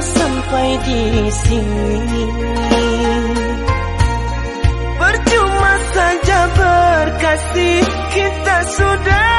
sampai di sini. Percuma saja berkasih Kita sudah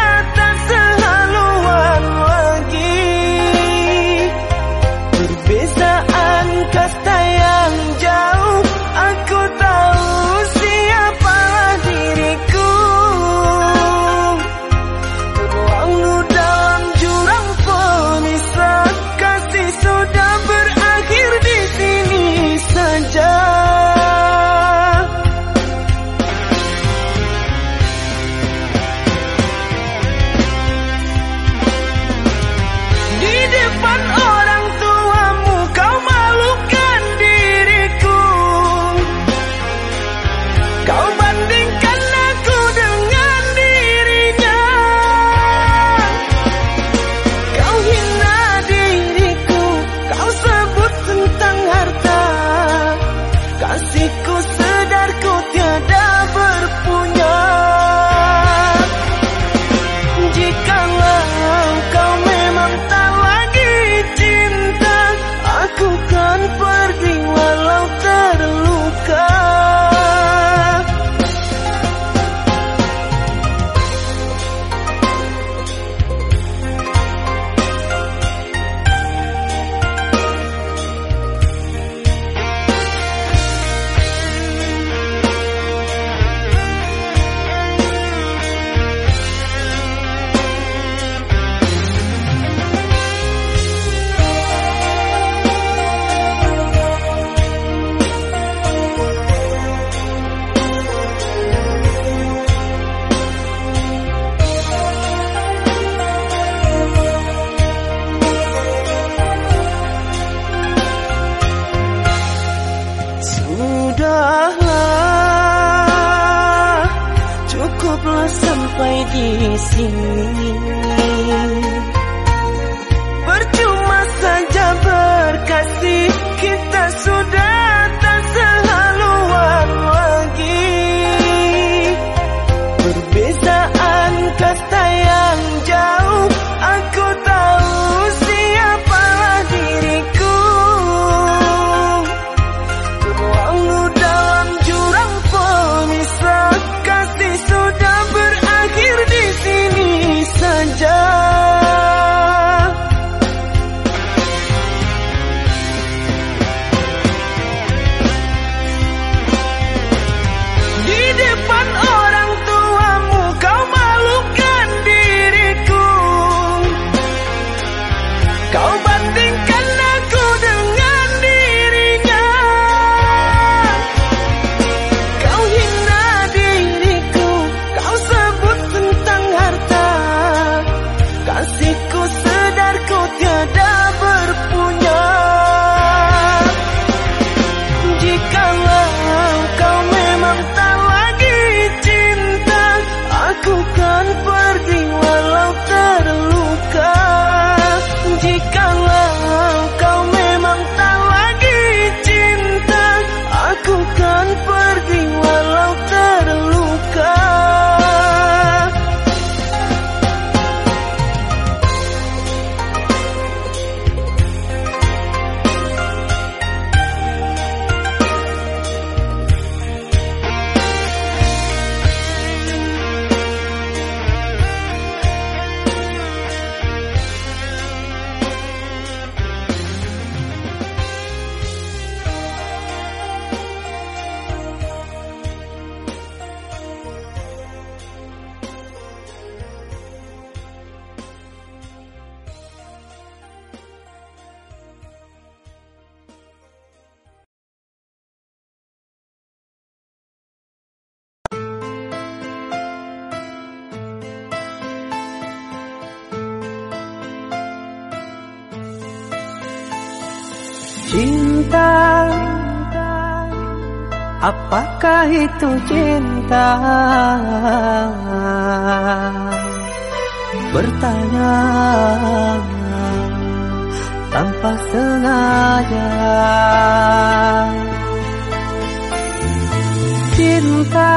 Apakah itu cinta? Bertanya tanpa sengaja. Cinta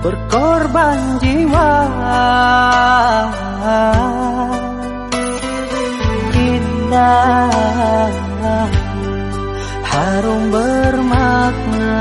berkorban jiwa. Indah harum bermakna.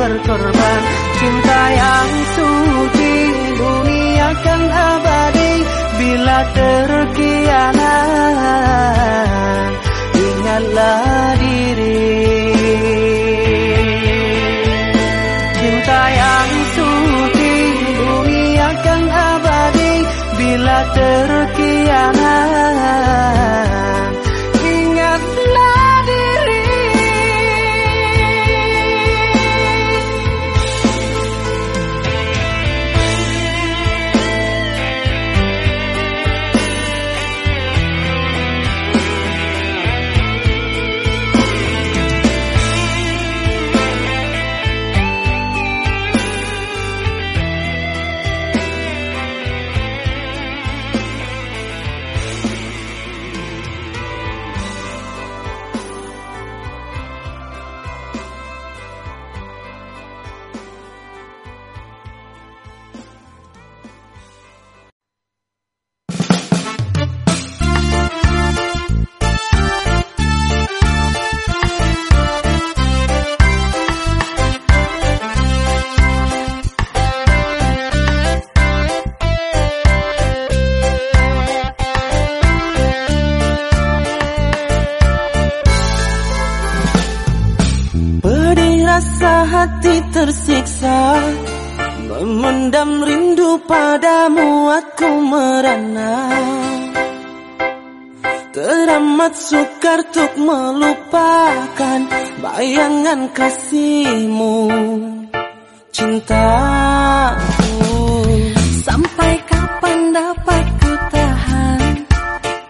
berkorban. Cinta yang suci dunia akan abadi Bila terkianat. Ingatlah diri. Cinta yang suci dunia akan abadi Bila terkianat. Merana. Teramat sukar untuk melupakan Bayangan kasihmu Cintaku. Sampai kapan dapat ku tahan?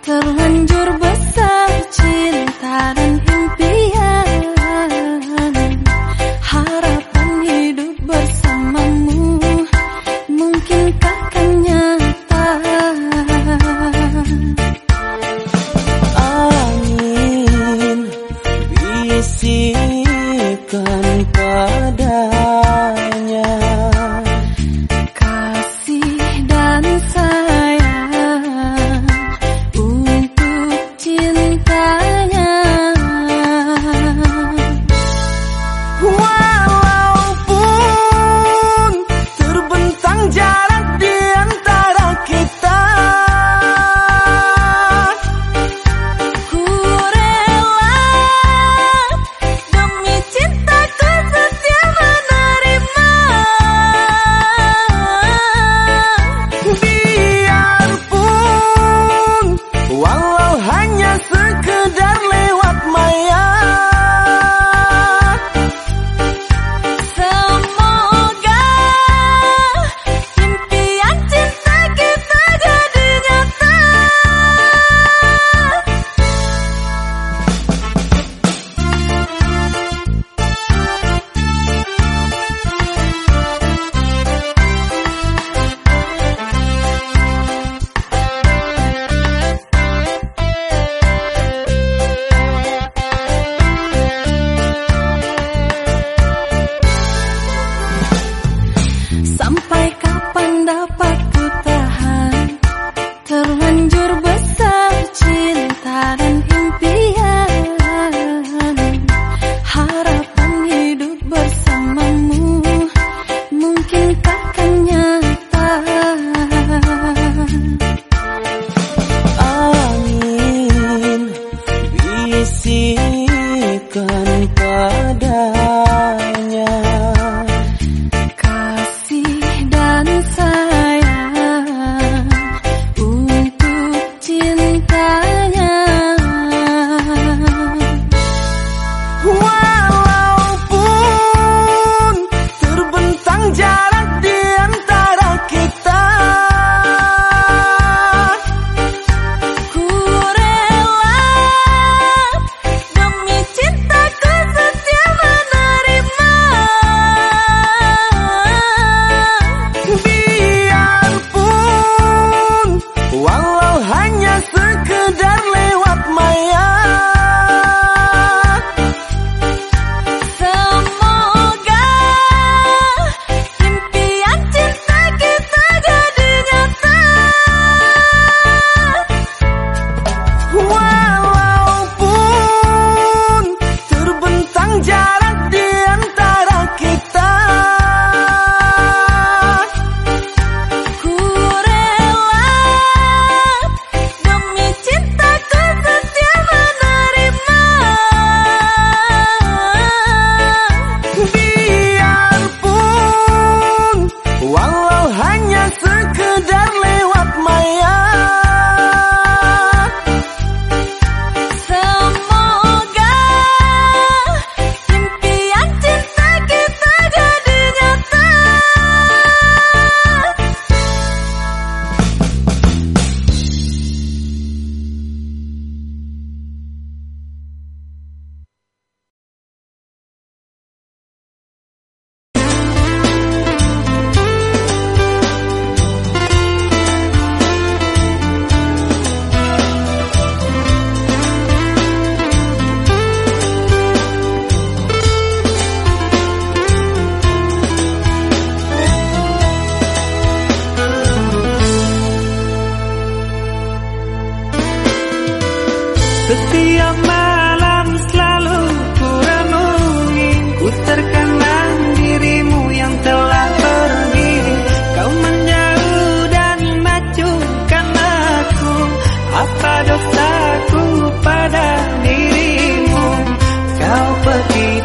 Terlanjur besar cinta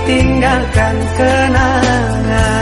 tinggalkan kenangan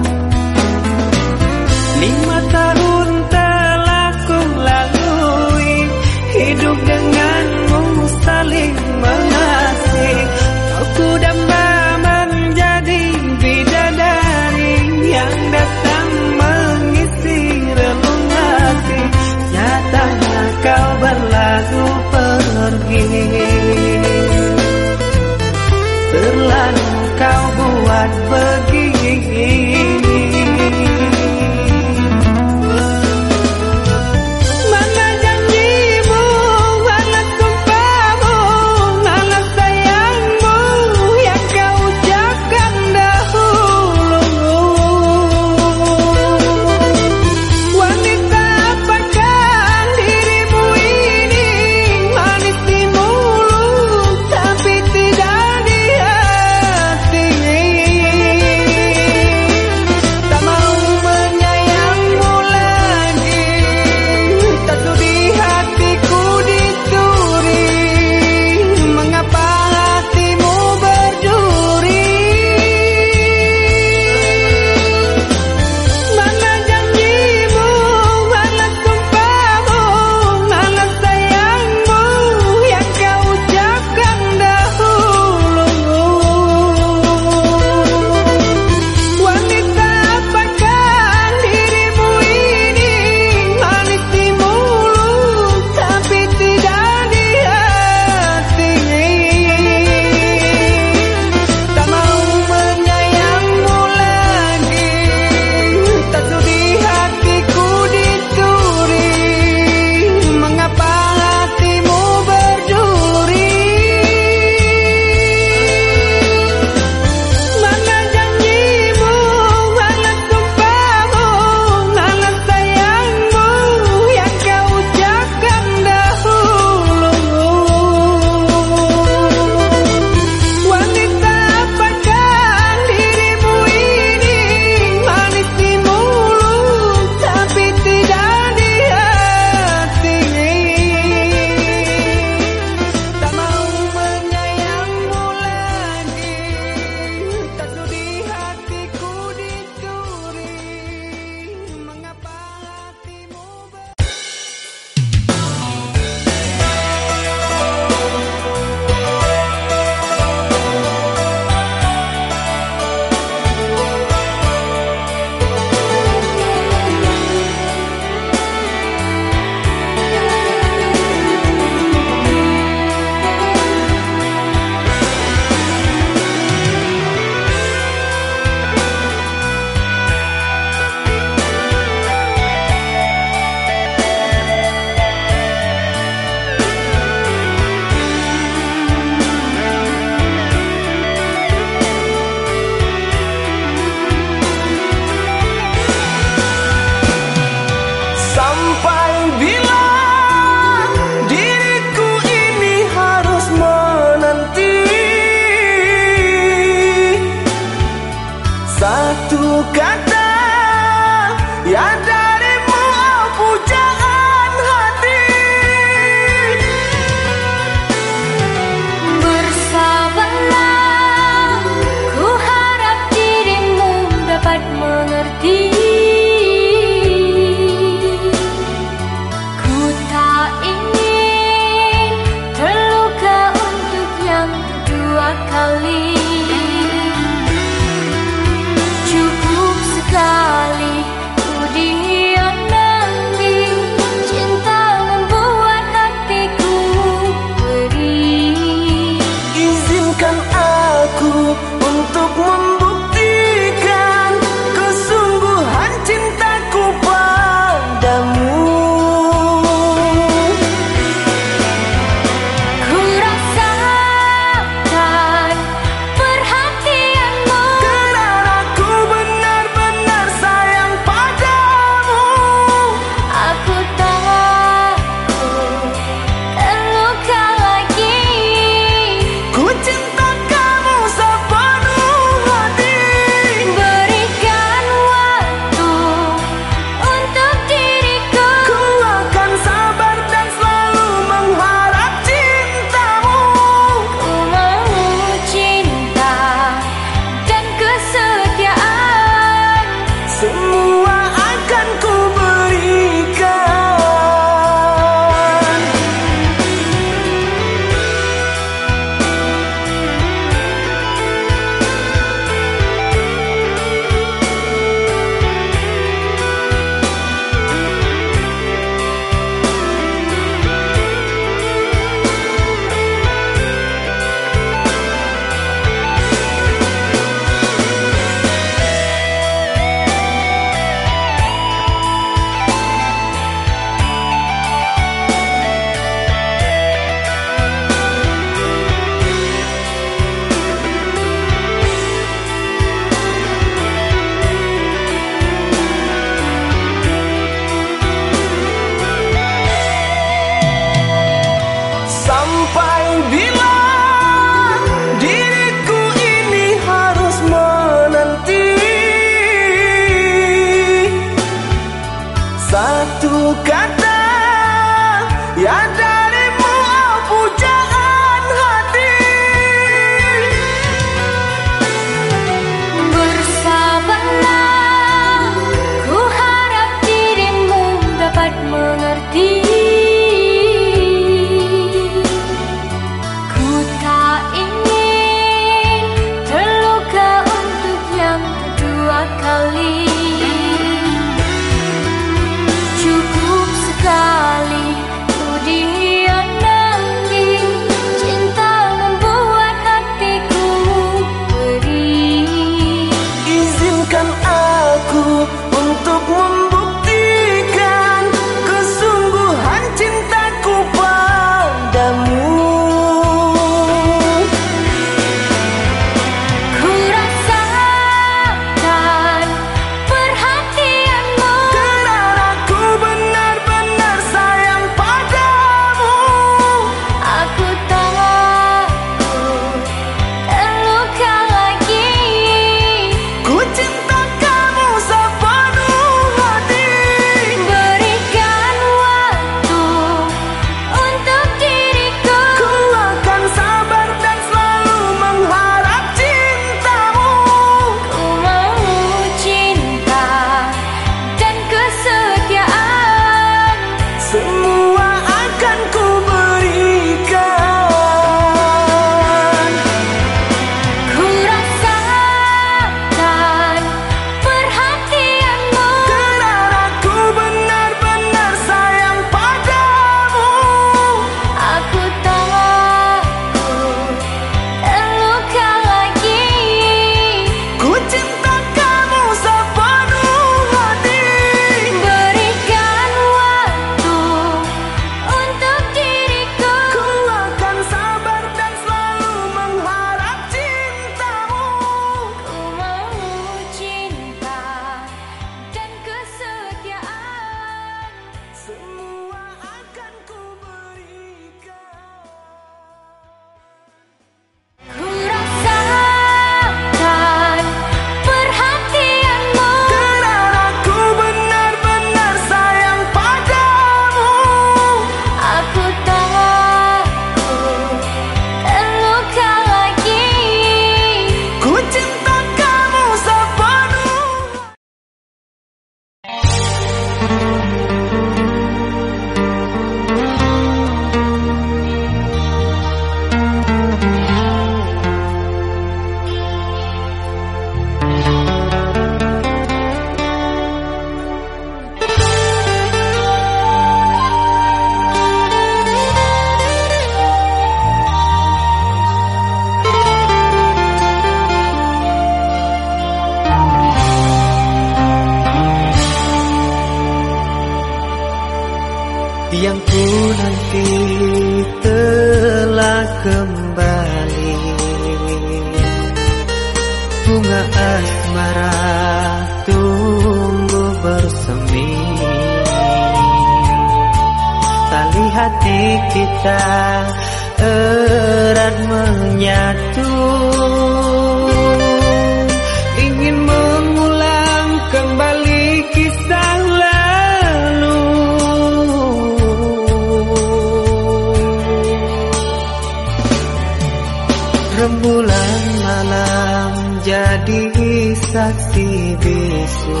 hati bisu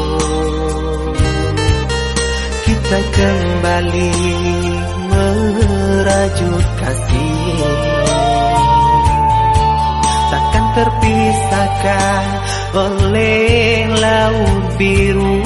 Kita kembali merajut kasih. Takkan terpisahkan oleh laut biru.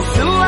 Don't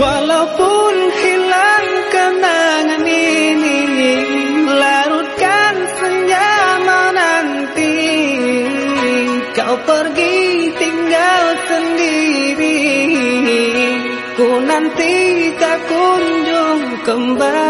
Walaupun hilang kenangan ini Larutkan senyaman nanti Kau pergi tinggal sendiri. Ku nanti tak kunjung kembali.